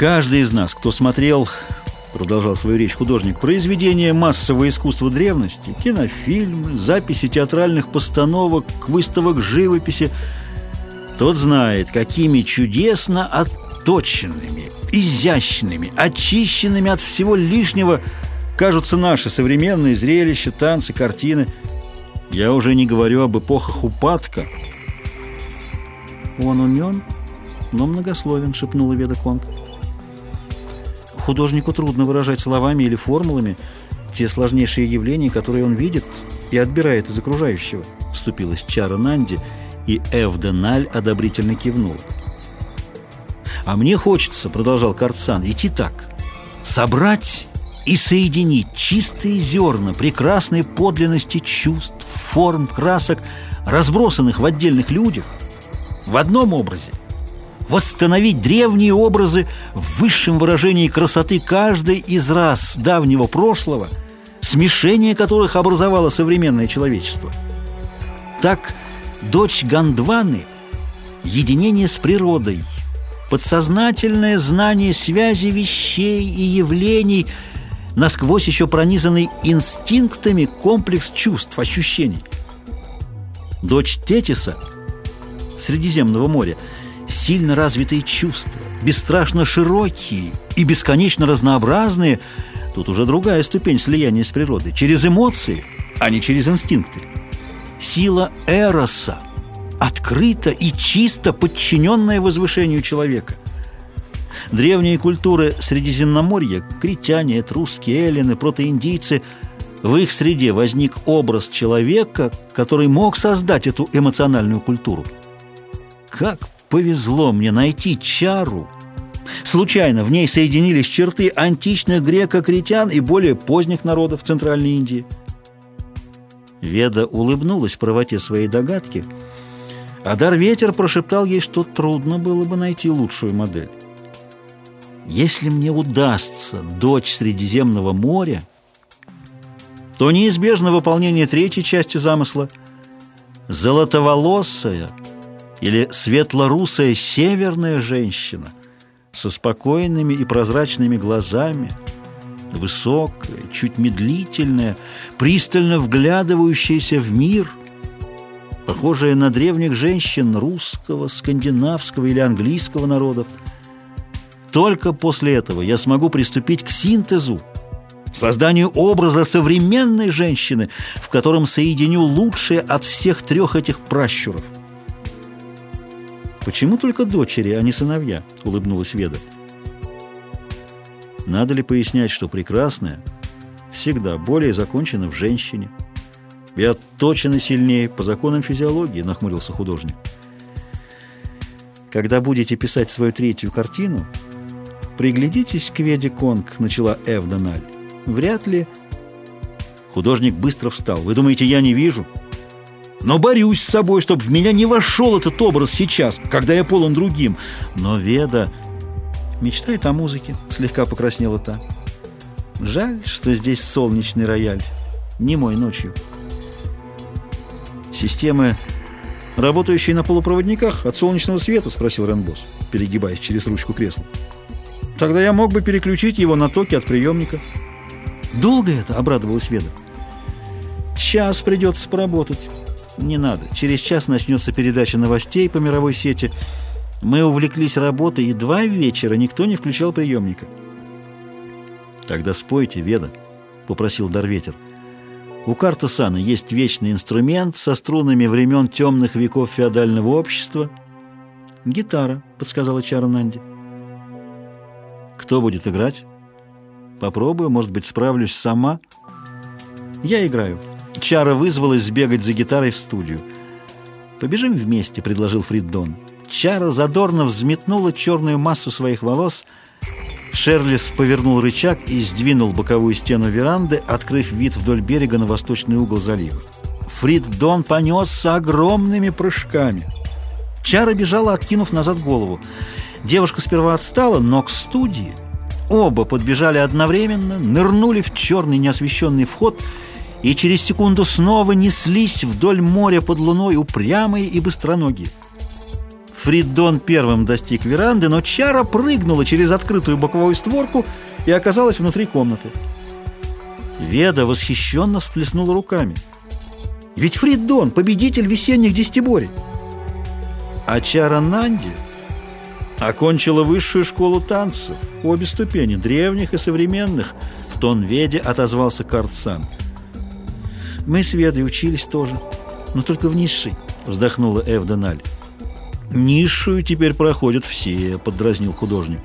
Каждый из нас, кто смотрел, продолжал свою речь художник, произведения массового искусства древности, кинофильмы, записи театральных постановок, выставок живописи, тот знает, какими чудесно отточенными, изящными, очищенными от всего лишнего кажутся наши современные зрелища, танцы, картины. Я уже не говорю об эпохах упадка. Он умен, но многословен, шепнула Веда Конг. Художнику трудно выражать словами или формулами те сложнейшие явления, которые он видит и отбирает из окружающего, вступилась Чара Нанди, и Эвденаль одобрительно кивнула. «А мне хочется, — продолжал Карцан, — идти так, собрать и соединить чистые зерна прекрасной подлинности чувств, форм, красок, разбросанных в отдельных людях, в одном образе, восстановить древние образы в высшем выражении красоты каждой из рас давнего прошлого, смешение которых образовало современное человечество. Так, дочь Гандваны – единение с природой, подсознательное знание связи вещей и явлений, насквозь еще пронизанный инстинктами комплекс чувств, ощущений. Дочь Тетиса – Средиземного моря – сильно развитые чувства, бесстрашно широкие и бесконечно разнообразные, тут уже другая ступень слияния с природой, через эмоции, а не через инстинкты. Сила Эроса, открыта и чисто подчиненная возвышению человека. Древние культуры Средиземноморья, критяне, этруски, эллины, протоиндийцы – в их среде возник образ человека, который мог создать эту эмоциональную культуру. Как повезло мне найти чару. Случайно в ней соединились черты античных греко-критян и более поздних народов Центральной Индии. Веда улыбнулась правоте своей догадки, а Дарветер прошептал ей, что трудно было бы найти лучшую модель. Если мне удастся дочь Средиземного моря, то неизбежно выполнение третьей части замысла – золотоволосая – или светлорусая северная женщина со спокойными и прозрачными глазами, высокая, чуть медлительная, пристально вглядывающаяся в мир, похожая на древних женщин русского, скандинавского или английского народов. Только после этого я смогу приступить к синтезу, созданию образа современной женщины, в котором соединю лучшее от всех трех этих пращуров – «Почему только дочери, а не сыновья?» — улыбнулась Веда. «Надо ли пояснять, что прекрасное всегда более закончено в женщине и отточено сильнее по законам физиологии?» — нахмурился художник. «Когда будете писать свою третью картину, приглядитесь к Веде Конг», — начала Эвдональ. «Вряд ли...» Художник быстро встал. «Вы думаете, я не вижу?» Но борюсь с собой, чтобы в меня не вошел этот образ сейчас, когда я полон другим. Но Веда мечтает о музыке, слегка покраснела та. Жаль, что здесь солнечный рояль, не мой ночью. Системы, работающие на полупроводниках от солнечного света, спросил Ренбос, перегибаясь через ручку кресла. Тогда я мог бы переключить его на токи от приемника. Долго это, обрадовалась Веда. Час придется поработать. Не надо. Через час начнется передача новостей по мировой сети. Мы увлеклись работой, и два вечера никто не включал приемника. «Тогда спойте, Веда», — попросил Дарветер. «У Картасана есть вечный инструмент со струнами времен темных веков феодального общества». «Гитара», — подсказала Чара Нанди. «Кто будет играть?» «Попробую, может быть, справлюсь сама». «Я играю». Чара вызвалась сбегать за гитарой в студию. «Побежим вместе», — предложил Фриддон. Чара задорно взметнула черную массу своих волос. Шерлис повернул рычаг и сдвинул боковую стену веранды, открыв вид вдоль берега на восточный угол залива. Фриддон понесся огромными прыжками. Чара бежала, откинув назад голову. Девушка сперва отстала, но к студии оба подбежали одновременно, нырнули в черный неосвещенный вход — и через секунду снова неслись вдоль моря под луной упрямые и быстроногие. Фридон первым достиг веранды, но Чара прыгнула через открытую боковую створку и оказалась внутри комнаты. Веда восхищенно всплеснула руками. Ведь Фридон — победитель весенних десятиборий. А Чара Нанди окончила высшую школу танцев, обе ступени, древних и современных. В тон Веде отозвался Картсан. «Мы с Ведой учились тоже, но только в низшей», — вздохнула Эвденаль. «Низшую теперь проходят все», — поддразнил художник.